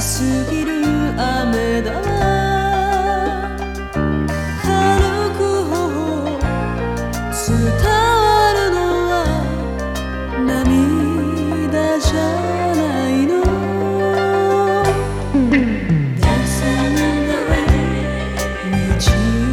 すぎる雨だ